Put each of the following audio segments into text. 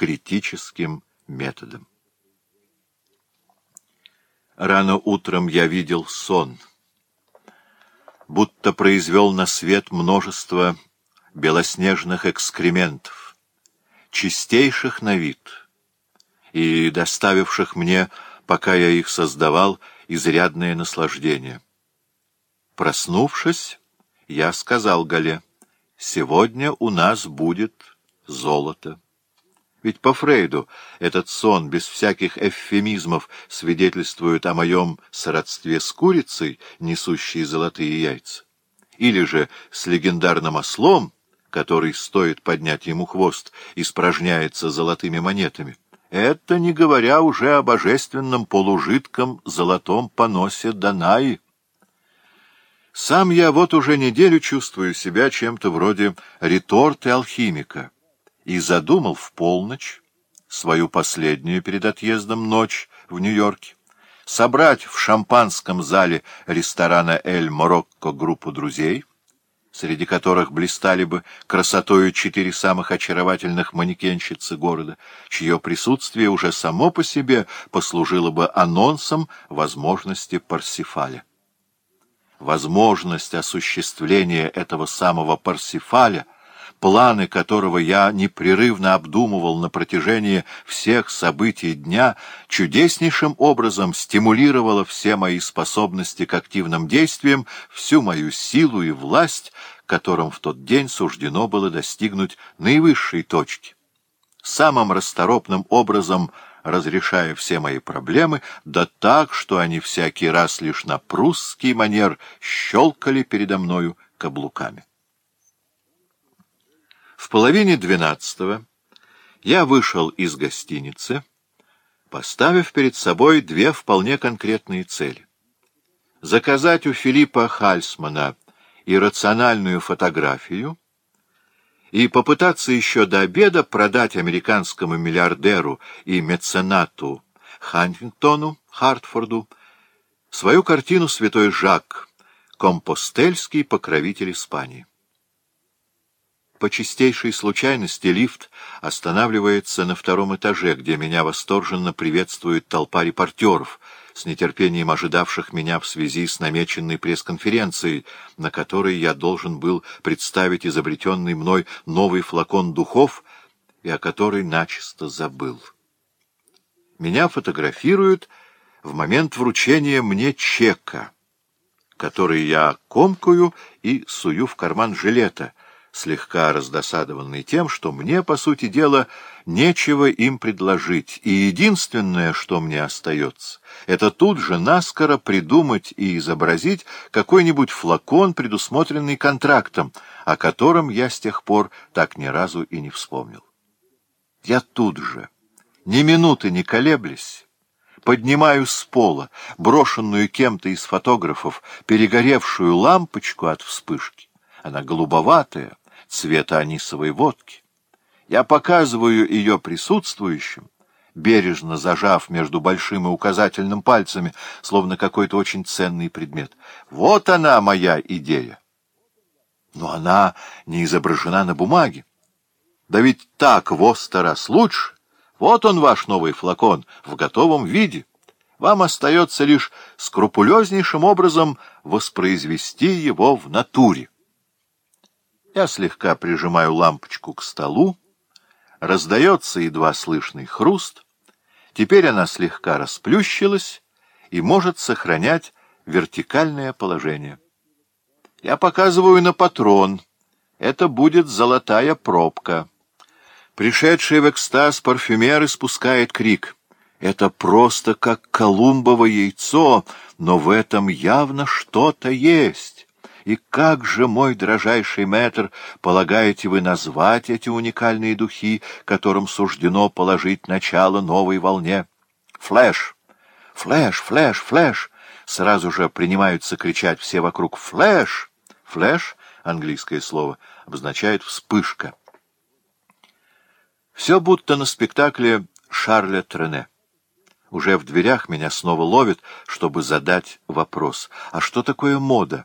критическим методом. Рано утром я видел сон, будто произвел на свет множество белоснежных экскрементов, чистейших на вид, и доставивших мне, пока я их создавал, изрядное наслаждение. Проснувшись, я сказал Гале, «Сегодня у нас будет золото». Ведь по Фрейду этот сон без всяких эвфемизмов свидетельствует о моем сродстве с курицей, несущей золотые яйца. Или же с легендарным ослом, который, стоит поднять ему хвост, испражняется золотыми монетами. Это не говоря уже о божественном полужидком золотом поносе Данаи. Сам я вот уже неделю чувствую себя чем-то вроде реторты алхимика и задумал в полночь, свою последнюю перед отъездом ночь в Нью-Йорке, собрать в шампанском зале ресторана «Эль Морокко» группу друзей, среди которых блистали бы красотою четыре самых очаровательных манекенщицы города, чье присутствие уже само по себе послужило бы анонсом возможности Парсифаля. Возможность осуществления этого самого Парсифаля — планы которого я непрерывно обдумывал на протяжении всех событий дня, чудеснейшим образом стимулировало все мои способности к активным действиям, всю мою силу и власть, которым в тот день суждено было достигнуть наивысшей точки. Самым расторопным образом — разрешая все мои проблемы, да так, что они всякий раз лишь на прусский манер щелкали передо мною каблуками половине двенадцатого я вышел из гостиницы, поставив перед собой две вполне конкретные цели. Заказать у Филиппа Хальсмана иррациональную фотографию и попытаться еще до обеда продать американскому миллиардеру и меценату Хантингтону Хартфорду свою картину «Святой Жак», компостельский покровитель Испании. По чистейшей случайности лифт останавливается на втором этаже, где меня восторженно приветствует толпа репортеров, с нетерпением ожидавших меня в связи с намеченной пресс-конференцией, на которой я должен был представить изобретенный мной новый флакон духов и о которой начисто забыл. Меня фотографируют в момент вручения мне чека, который я комкую и сую в карман жилета — слегка раздосадованный тем, что мне, по сути дела, нечего им предложить, и единственное, что мне остается, это тут же наскоро придумать и изобразить какой-нибудь флакон, предусмотренный контрактом, о котором я с тех пор так ни разу и не вспомнил. Я тут же, ни минуты не колеблясь, поднимаю с пола брошенную кем-то из фотографов перегоревшую лампочку от вспышки. Она голубоватая, цвета анисовой водки. Я показываю ее присутствующим, бережно зажав между большим и указательным пальцами, словно какой-то очень ценный предмет. Вот она моя идея. Но она не изображена на бумаге. Да ведь так во сто раз лучше. Вот он, ваш новый флакон, в готовом виде. Вам остается лишь скрупулезнейшим образом воспроизвести его в натуре. Я слегка прижимаю лампочку к столу. Раздается едва слышный хруст. Теперь она слегка расплющилась и может сохранять вертикальное положение. Я показываю на патрон. Это будет золотая пробка. Пришедший в экстаз парфюмер испускает крик. Это просто как колумбово яйцо, но в этом явно что-то есть. И как же, мой дрожайший мэтр, полагаете вы назвать эти уникальные духи, которым суждено положить начало новой волне? Flash! Flash! Flash! Flash! Сразу же принимаются кричать все вокруг «Flash!» «Flash» — английское слово, обозначает «вспышка». Все будто на спектакле Шарля Трене. Уже в дверях меня снова ловит, чтобы задать вопрос. А что такое мода?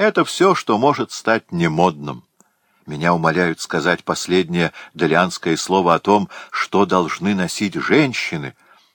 Это все, что может стать немодным. Меня умоляют сказать последнее далианское слово о том, что должны носить женщины —